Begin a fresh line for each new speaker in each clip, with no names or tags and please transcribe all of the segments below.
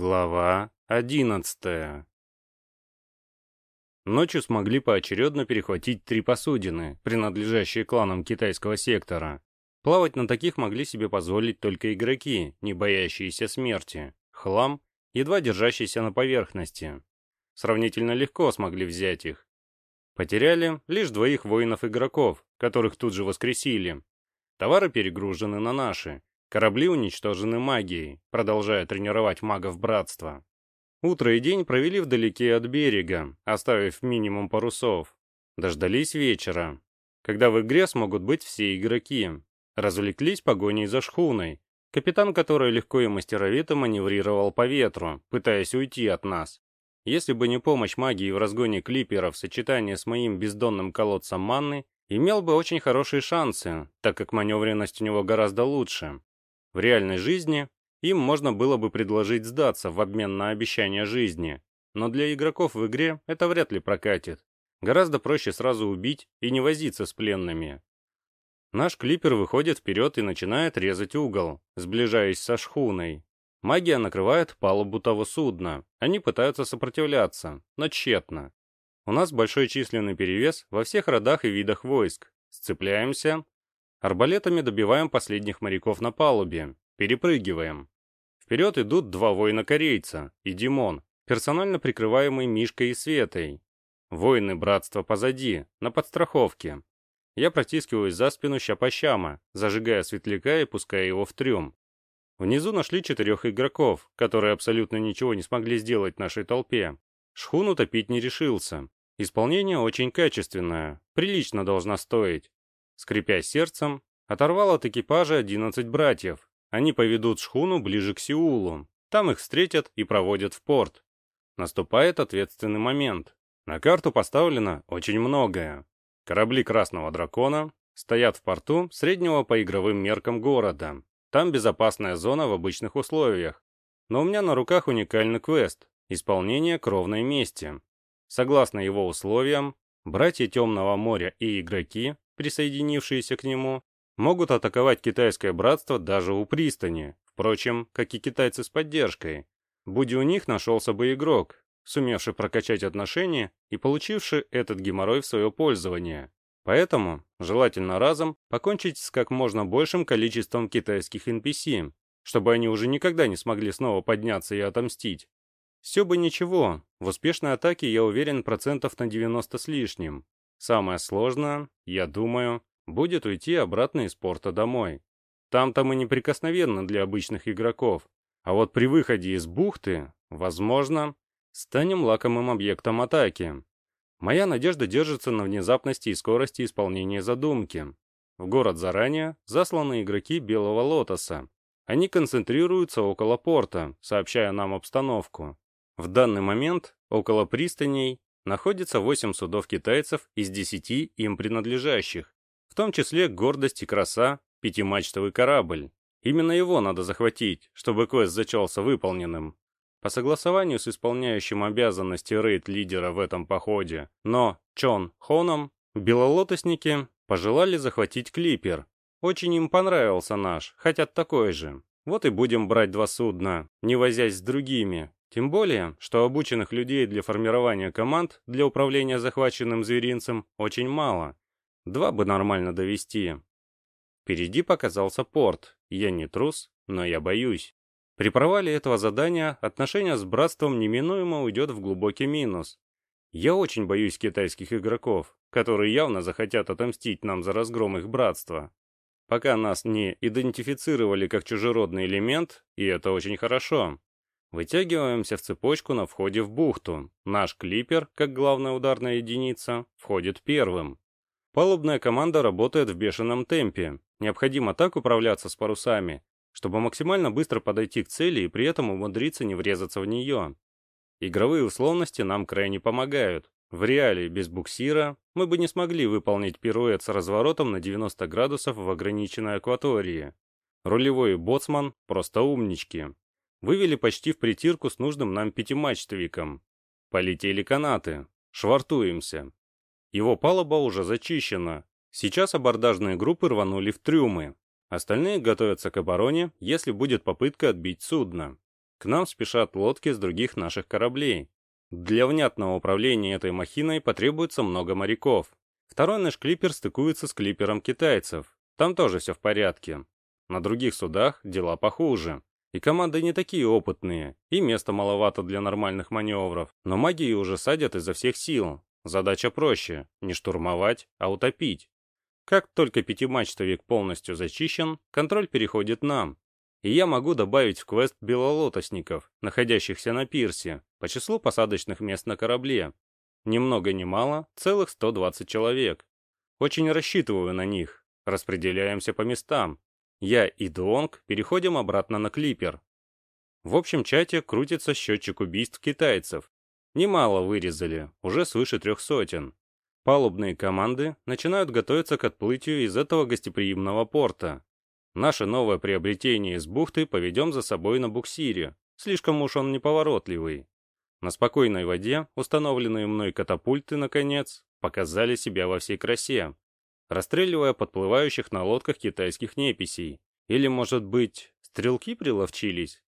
Глава одиннадцатая Ночью смогли поочередно перехватить три посудины, принадлежащие кланам китайского сектора. Плавать на таких могли себе позволить только игроки, не боящиеся смерти. Хлам, едва держащийся на поверхности. Сравнительно легко смогли взять их. Потеряли лишь двоих воинов-игроков, которых тут же воскресили. Товары перегружены на наши, Корабли уничтожены магией, продолжая тренировать магов братства. Утро и день провели вдалеке от берега, оставив минимум парусов. Дождались вечера, когда в игре смогут быть все игроки. Развлеклись погоней за шхуной, капитан которой легко и мастеровито маневрировал по ветру, пытаясь уйти от нас. Если бы не помощь магии в разгоне клиперов в сочетании с моим бездонным колодцем манны, имел бы очень хорошие шансы, так как маневренность у него гораздо лучше. В реальной жизни им можно было бы предложить сдаться в обмен на обещание жизни, но для игроков в игре это вряд ли прокатит. Гораздо проще сразу убить и не возиться с пленными. Наш клипер выходит вперед и начинает резать угол, сближаясь со шхуной. Магия накрывает палубу того судна. Они пытаются сопротивляться, но тщетно. У нас большой численный перевес во всех родах и видах войск. Сцепляемся, Арбалетами добиваем последних моряков на палубе. Перепрыгиваем. Вперед идут два воина-корейца и Димон, персонально прикрываемый Мишкой и Светой. Воины братства позади, на подстраховке. Я протискиваюсь за спину щапощама, зажигая светляка и пуская его в трюм. Внизу нашли четырех игроков, которые абсолютно ничего не смогли сделать нашей толпе. Шхуну топить не решился. Исполнение очень качественное, прилично должна стоить. Скрипя сердцем, оторвал от экипажа 11 братьев. Они поведут шхуну ближе к Сеулу. Там их встретят и проводят в порт. Наступает ответственный момент. На карту поставлено очень многое. Корабли Красного Дракона стоят в порту среднего по игровым меркам города. Там безопасная зона в обычных условиях. Но у меня на руках уникальный квест – исполнение кровной мести. Согласно его условиям, братья Темного моря и игроки присоединившиеся к нему, могут атаковать китайское братство даже у пристани, впрочем, как и китайцы с поддержкой. Будь у них нашелся бы игрок, сумевший прокачать отношения и получивший этот геморрой в свое пользование. Поэтому желательно разом покончить с как можно большим количеством китайских NPC, чтобы они уже никогда не смогли снова подняться и отомстить. Все бы ничего, в успешной атаке я уверен процентов на 90 с лишним, Самое сложное, я думаю, будет уйти обратно из порта домой. Там-то мы неприкосновенны для обычных игроков. А вот при выходе из бухты, возможно, станем лакомым объектом атаки. Моя надежда держится на внезапности и скорости исполнения задумки. В город заранее засланы игроки Белого Лотоса. Они концентрируются около порта, сообщая нам обстановку. В данный момент около пристаней находится 8 судов китайцев из 10 им принадлежащих, в том числе «Гордость и краса» пятимачтовый корабль. Именно его надо захватить, чтобы квест зачался выполненным. По согласованию с исполняющим обязанности рейд-лидера в этом походе, но Чон Хоном, белолотосники пожелали захватить клипер. Очень им понравился наш, хотят такой же. Вот и будем брать два судна, не возясь с другими, тем более, что обученных людей для формирования команд для управления захваченным зверинцем очень мало. Два бы нормально довести. Впереди показался порт. Я не трус, но я боюсь. При провале этого задания отношения с братством неминуемо уйдет в глубокий минус. Я очень боюсь китайских игроков, которые явно захотят отомстить нам за разгром их братства. Пока нас не идентифицировали как чужеродный элемент, и это очень хорошо. Вытягиваемся в цепочку на входе в бухту. Наш клипер, как главная ударная единица, входит первым. Палубная команда работает в бешеном темпе. Необходимо так управляться с парусами, чтобы максимально быстро подойти к цели и при этом умудриться не врезаться в нее. Игровые условности нам крайне помогают. В реале без буксира мы бы не смогли выполнить пируэт с разворотом на 90 градусов в ограниченной акватории. Рулевой и боцман просто умнички вывели почти в притирку с нужным нам пятимачтовиком. Полетели канаты. Швартуемся. Его палуба уже зачищена. Сейчас абордажные группы рванули в трюмы. Остальные готовятся к обороне, если будет попытка отбить судно. К нам спешат лодки с других наших кораблей. Для внятного управления этой махиной потребуется много моряков. Второй наш клипер стыкуется с клипером китайцев. Там тоже все в порядке. На других судах дела похуже. И команды не такие опытные, и места маловато для нормальных маневров. Но магии уже садят изо всех сил. Задача проще – не штурмовать, а утопить. Как только пятимачтовик полностью зачищен, контроль переходит нам. И я могу добавить в квест белолотосников, находящихся на пирсе, по числу посадочных мест на корабле. Ни много ни мало, целых 120 человек. Очень рассчитываю на них. Распределяемся по местам. Я и Дуонг переходим обратно на клипер. В общем чате крутится счетчик убийств китайцев. Немало вырезали, уже свыше трех сотен. Палубные команды начинают готовиться к отплытию из этого гостеприимного порта. Наше новое приобретение из бухты поведем за собой на буксире. Слишком уж он неповоротливый. На спокойной воде установленные мной катапульты, наконец, показали себя во всей красе расстреливая подплывающих на лодках китайских неписей. Или, может быть, стрелки приловчились?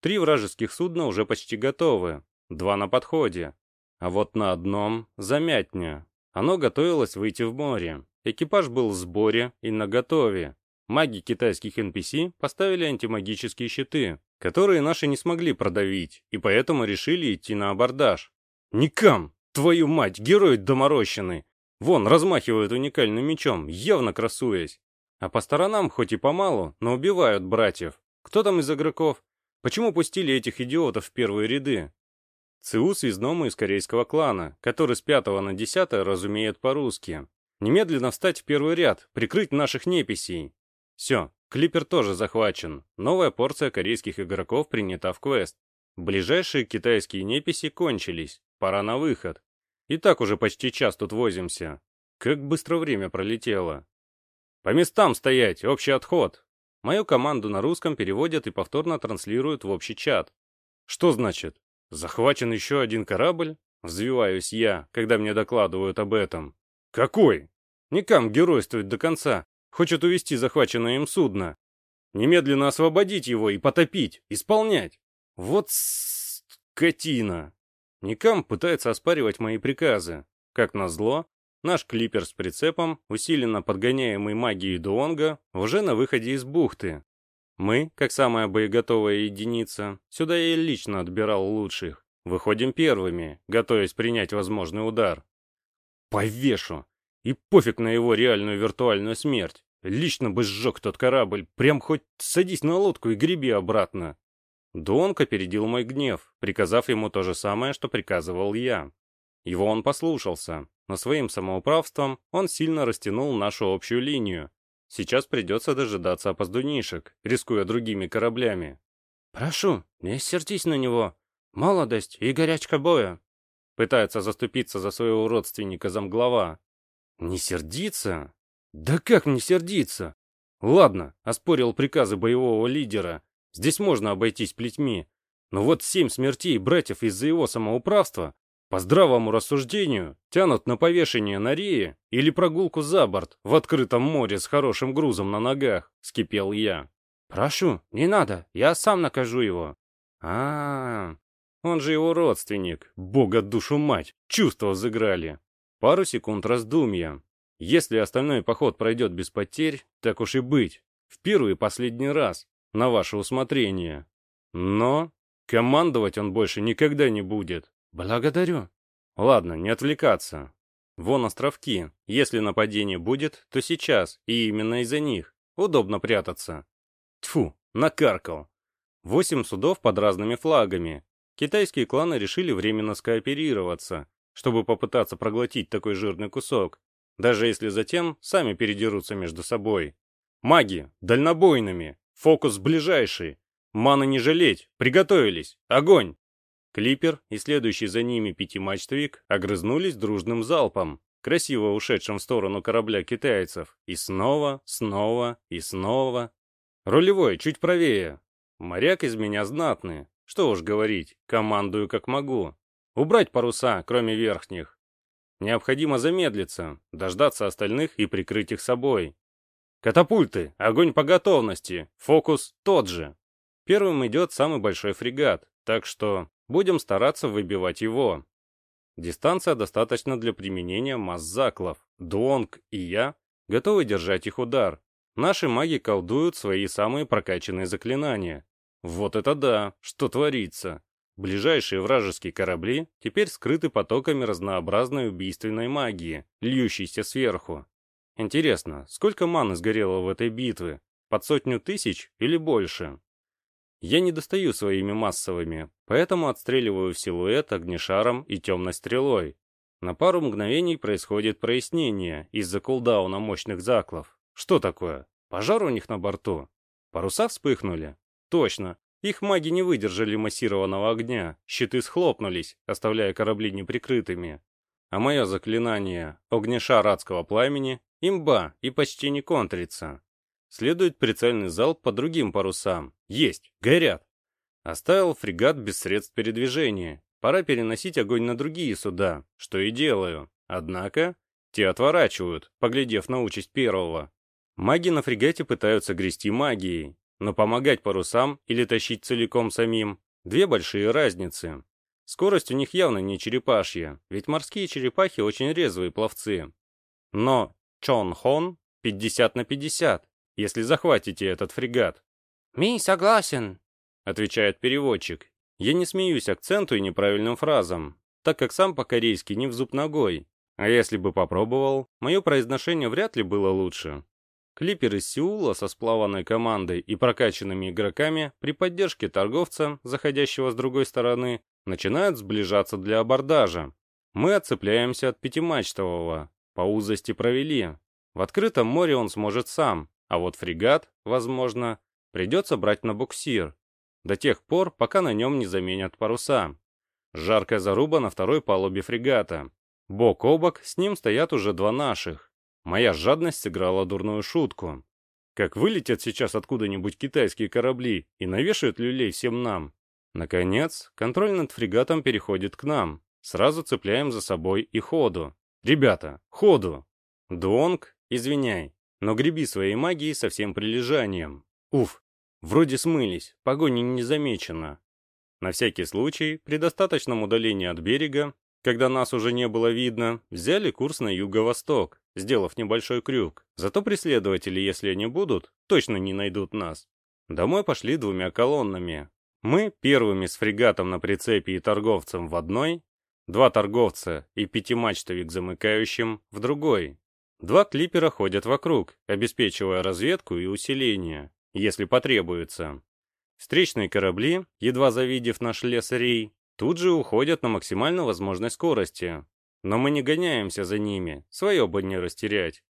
Три вражеских судна уже почти готовы, два на подходе. А вот на одном замятня. Оно готовилось выйти в море. Экипаж был в сборе и наготове. Маги китайских NPC поставили антимагические щиты, которые наши не смогли продавить, и поэтому решили идти на абордаж. «Никам! Твою мать, герой доморощенный! Вон, размахивают уникальным мечом, явно красуясь. А по сторонам, хоть и помалу, но убивают братьев. Кто там из игроков? Почему пустили этих идиотов в первые ряды? ЦУ связному из корейского клана, который с пятого на десятое разумеет по-русски. Немедленно встать в первый ряд, прикрыть наших неписей. Все, клипер тоже захвачен. Новая порция корейских игроков принята в квест. Ближайшие китайские неписи кончились. Пора на выход. И так уже почти час тут возимся. Как быстро время пролетело. По местам стоять, общий отход. Мою команду на русском переводят и повторно транслируют в общий чат. Что значит? Захвачен еще один корабль? Взвиваюсь я, когда мне докладывают об этом. Какой? Никам геройствовать до конца. Хочет увести захваченное им судно. Немедленно освободить его и потопить. Исполнять. Вот скотина. Никам пытается оспаривать мои приказы. Как назло, наш клипер с прицепом, усиленно подгоняемый магией Дуонга, уже на выходе из бухты. Мы, как самая боеготовая единица, сюда я лично отбирал лучших. Выходим первыми, готовясь принять возможный удар. Повешу! И пофиг на его реальную виртуальную смерть. Лично бы сжег тот корабль, прям хоть садись на лодку и греби обратно. Дуонг опередил мой гнев, приказав ему то же самое, что приказывал я. Его он послушался, но своим самоуправством он сильно растянул нашу общую линию. Сейчас придется дожидаться опоздунишек, рискуя другими кораблями. «Прошу, не сердись на него. Молодость и горячка боя!» Пытается заступиться за своего родственника замглава. «Не сердиться? Да как не сердиться? Ладно, оспорил приказы боевого лидера, Здесь можно обойтись плетьми. Но вот семь смертей братьев из-за его самоуправства, по здравому рассуждению, тянут на повешение на рее или прогулку за борт в открытом море с хорошим грузом на ногах, скипел я. Прошу, не надо, я сам накажу его. А, -а, -а он же его родственник, бога душу мать, чувства взыграли. Пару секунд раздумья. Если остальной поход пройдет без потерь, так уж и быть. В первый и последний раз на ваше усмотрение. Но командовать он больше никогда не будет. Благодарю. Ладно, не отвлекаться. Вон островки. Если нападение будет, то сейчас, и именно из-за них. Удобно прятаться. Тфу, накаркал. Восемь судов под разными флагами. Китайские кланы решили временно скооперироваться, чтобы попытаться проглотить такой жирный кусок, даже если затем сами передерутся между собой. Маги, дальнобойными, Фокус ближайший. Маны не жалеть. Приготовились. Огонь. Клипер и следующий за ними пятимачтовик огрызнулись дружным залпом, красиво ушедшим в сторону корабля китайцев. И снова, снова и снова. Рулевой, чуть правее. Моряк из меня знатный. Что уж говорить, командую как могу. Убрать паруса, кроме верхних. Необходимо замедлиться, дождаться остальных и прикрыть их собой. Катапульты, огонь по готовности, фокус тот же. Первым идет самый большой фрегат, так что будем стараться выбивать его. Дистанция достаточна для применения масс-заклов. Дуонг и я готовы держать их удар. Наши маги колдуют свои самые прокачанные заклинания. Вот это да, что творится. Ближайшие вражеские корабли теперь скрыты потоками разнообразной убийственной магии, льющейся сверху. Интересно, сколько маны сгорело в этой битве? Под сотню тысяч или больше? Я не достаю своими массовыми, поэтому отстреливаю в силуэт огнешаром и темной стрелой. На пару мгновений происходит прояснение из-за кулдауна мощных заклов. Что такое? Пожар у них на борту? Паруса вспыхнули? Точно, их маги не выдержали массированного огня, щиты схлопнулись, оставляя корабли неприкрытыми. А мое заклинание «Огнешар адского пламени» имба и почти не контрится. Следует прицельный залп по другим парусам. Есть, горят. Оставил фрегат без средств передвижения. Пора переносить огонь на другие суда, что и делаю. Однако, те отворачивают, поглядев на участь первого. Маги на фрегате пытаются грести магией, но помогать парусам или тащить целиком самим – две большие разницы. Скорость у них явно не черепашья, ведь морские черепахи очень резвые пловцы. Но Чон Хон 50 на 50, если захватите этот фрегат.
«Ми согласен», —
отвечает переводчик. Я не смеюсь акценту и неправильным фразам, так как сам по-корейски не в зуб ногой. А если бы попробовал, мое произношение вряд ли было лучше. Клипер из Сеула со сплаванной командой и прокачанными игроками при поддержке торговца, заходящего с другой стороны, начинают сближаться для абордажа. Мы отцепляемся от пятимачтового, по узости провели. В открытом море он сможет сам, а вот фрегат, возможно, придется брать на буксир, до тех пор, пока на нем не заменят паруса. Жаркая заруба на второй палубе фрегата. Бок о бок с ним стоят уже два наших. Моя жадность сыграла дурную шутку. Как вылетят сейчас откуда-нибудь китайские корабли и навешают люлей всем нам. Наконец, контроль над фрегатом переходит к нам. Сразу цепляем за собой и ходу. Ребята, ходу! Дуонг, извиняй, но греби своей магией со всем прилежанием. Уф, вроде смылись, погони не замечено. На всякий случай, при достаточном удалении от берега, когда нас уже не было видно, взяли курс на юго-восток, сделав небольшой крюк. Зато преследователи, если они будут, точно не найдут нас. Домой пошли двумя колоннами. Мы первыми с фрегатом на прицепе и торговцем в одной, два торговца и пятимачтовик замыкающим в другой. Два клипера ходят вокруг, обеспечивая разведку и усиление, если потребуется. Встречные корабли, едва завидев наш лесарей, тут же уходят на максимально возможной скорости. Но мы не гоняемся за ними, свое бы не растерять.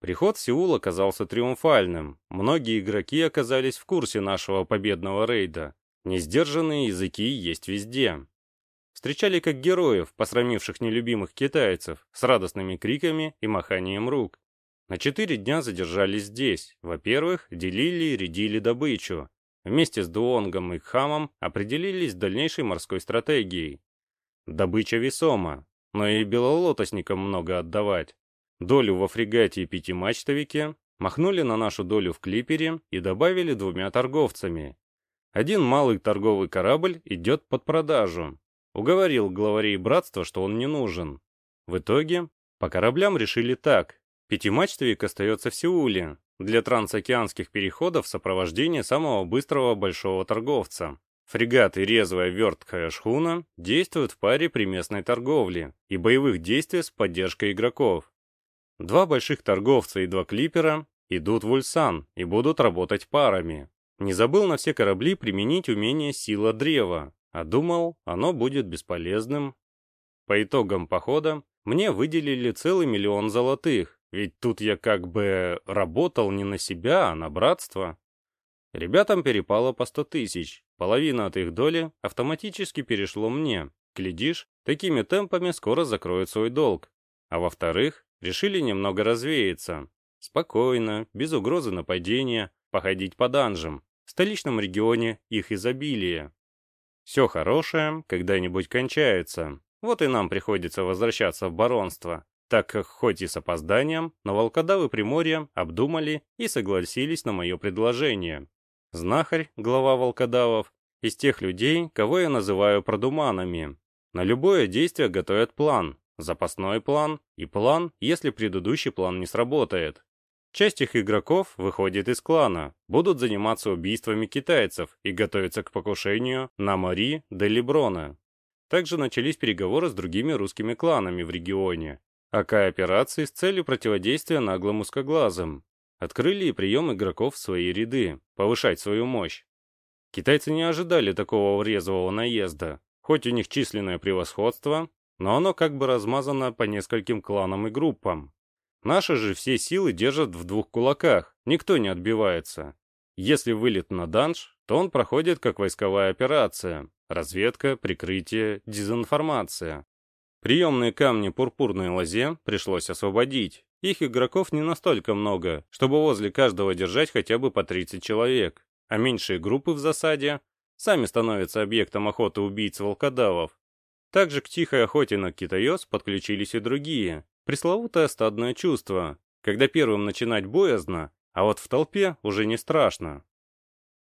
Приход в Сеул оказался триумфальным. Многие игроки оказались в курсе нашего победного рейда. Несдержанные языки есть везде. Встречали как героев, посрамивших нелюбимых китайцев, с радостными криками и маханием рук. На четыре дня задержались здесь. Во-первых, делили и рядили добычу, Вместе с Дуонгом и Хамом определились дальнейшей морской стратегией. Добыча весома, но и белолотосникам много отдавать. Долю во фрегате и пятимачтовике махнули на нашу долю в клипере и добавили двумя торговцами. Один малый торговый корабль идет под продажу. Уговорил главарей братства, что он не нужен. В итоге по кораблям решили так. Пятимачтовик остается в Сеуле, для трансокеанских переходов сопровождение самого быстрого большого торговца. Фрегат и резвая верткая шхуна действуют в паре при местной торговле и боевых действиях с поддержкой игроков. Два больших торговца и два клипера идут в Ульсан и будут работать парами. Не забыл на все корабли применить умение сила древа, а думал, оно будет бесполезным. По итогам похода мне выделили целый миллион золотых, ведь тут я как бы работал не на себя, а на братство. Ребятам перепало по сто тысяч. Половина от их доли автоматически перешло мне. Глядишь, такими темпами скоро закроют свой долг. А во-вторых, решили немного развеяться. Спокойно, без угрозы нападения, походить по данжам. В столичном регионе их изобилие. Все хорошее когда-нибудь кончается. Вот и нам приходится возвращаться в баронство так как хоть и с опозданием, но волкодавы Приморья обдумали и согласились на мое предложение. Знахарь, глава волкодавов, из тех людей, кого я называю продуманами. На любое действие готовят план, запасной план и план, если предыдущий план не сработает. Часть их игроков выходит из клана, будут заниматься убийствами китайцев и готовиться к покушению на Мари де Леброна. Также начались переговоры с другими русскими кланами в регионе о кооперации с целью противодействия наглым узкоглазым. Открыли и прием игроков в свои ряды, повышать свою мощь. Китайцы не ожидали такого резвого наезда, хоть у них численное превосходство, но оно как бы размазано по нескольким кланам и группам. Наши же все силы держат в двух кулаках, никто не отбивается. Если вылет на данж, то он проходит как войсковая операция, разведка, прикрытие, дезинформация. Приемные камни пурпурной лозе пришлось освободить. Их игроков не настолько много, чтобы возле каждого держать хотя бы по 30 человек, а меньшие группы в засаде сами становятся объектом охоты убийц-волкодавов. Также к тихой охоте на китаёс подключились и другие, Пресловутое стадное чувство, когда первым начинать боязно, а вот в толпе уже не страшно.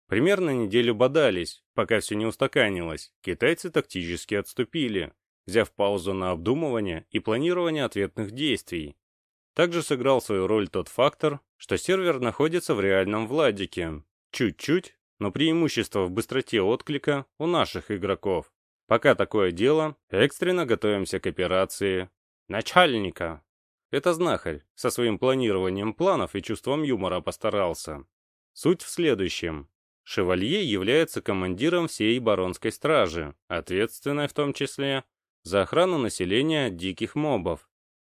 Примерно неделю бодались, пока все не устаканилось. Китайцы тактически отступили, взяв паузу на обдумывание и планирование ответных действий. Также сыграл свою роль тот фактор, что сервер находится в реальном Владике. Чуть-чуть, но преимущество в быстроте отклика у наших игроков. Пока такое дело, экстренно готовимся к операции Начальника. Это знахарь, со своим планированием планов и чувством юмора постарался. Суть в следующем. Шевалье является командиром всей баронской стражи, ответственной в том числе за охрану населения диких мобов.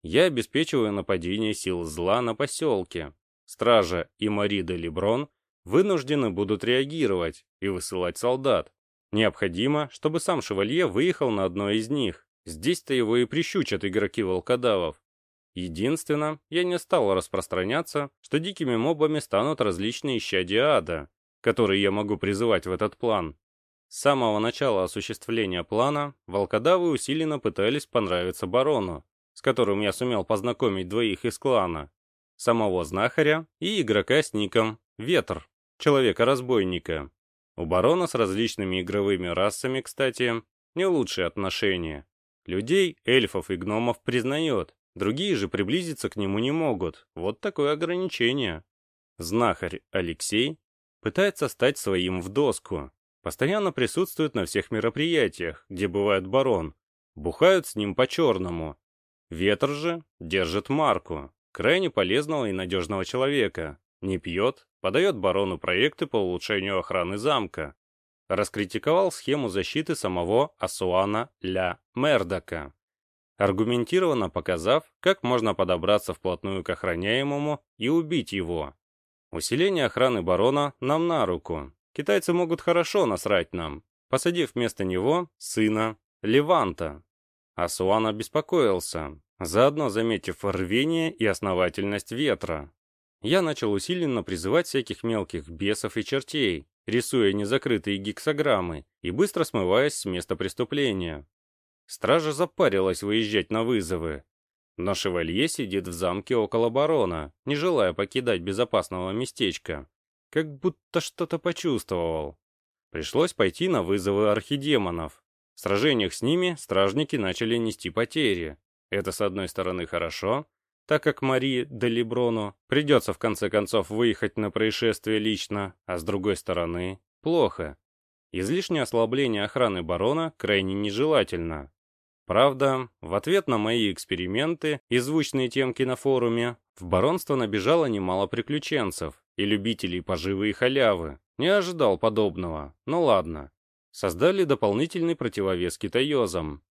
Я обеспечиваю нападение сил зла на поселке. Стража и Мари де Леброн вынуждены будут реагировать и высылать солдат. Необходимо, чтобы сам Шевалье выехал на одной из них, Здесь-то его и прищучат игроки волкодавов. Единственно, я не стал распространяться, что дикими мобами станут различные исчадия ада, которые я могу призывать в этот план. С самого начала осуществления плана волкодавы усиленно пытались понравиться барону, с которым я сумел познакомить двоих из клана, самого знахаря и игрока с ником Ветр, человека-разбойника. У барона с различными игровыми расами, кстати, не лучшие отношения. Людей, эльфов и гномов признает, другие же приблизиться к нему не могут. Вот такое ограничение. Знахарь Алексей пытается стать своим в доску. Постоянно присутствует на всех мероприятиях, где бывает барон. Бухают с ним по-черному. Ветер же держит марку. Крайне полезного и надежного человека. Не пьет, подает барону проекты по улучшению охраны замка раскритиковал схему защиты самого Асуана Ля Мердока, аргументированно показав, как можно подобраться вплотную к охраняемому и убить его. Усиление охраны барона нам на руку. Китайцы могут хорошо насрать нам, посадив вместо него сына Леванта. Асуан обеспокоился, заодно заметив рвение и основательность ветра. Я начал усиленно призывать всяких мелких бесов и чертей, рисуя незакрытые гексограммы и быстро смываясь с места преступления. Стража запарилась выезжать на вызовы. Но шевалье сидит в замке около барона, не желая покидать безопасного местечка. Как будто что-то почувствовал. Пришлось пойти на вызовы архидемонов. В сражениях с ними стражники начали нести потери. Это, с одной стороны, хорошо, так как Мари де Леброну придется в конце концов выехать на происшествие лично, а с другой стороны, плохо. Излишнее ослабление охраны барона крайне нежелательно. Правда, в ответ на мои эксперименты и звучные темки на форуме, в баронство набежало немало приключенцев и любителей поживы и халявы. Не ожидал подобного, ну ладно. Создали дополнительный противовес китаёзам.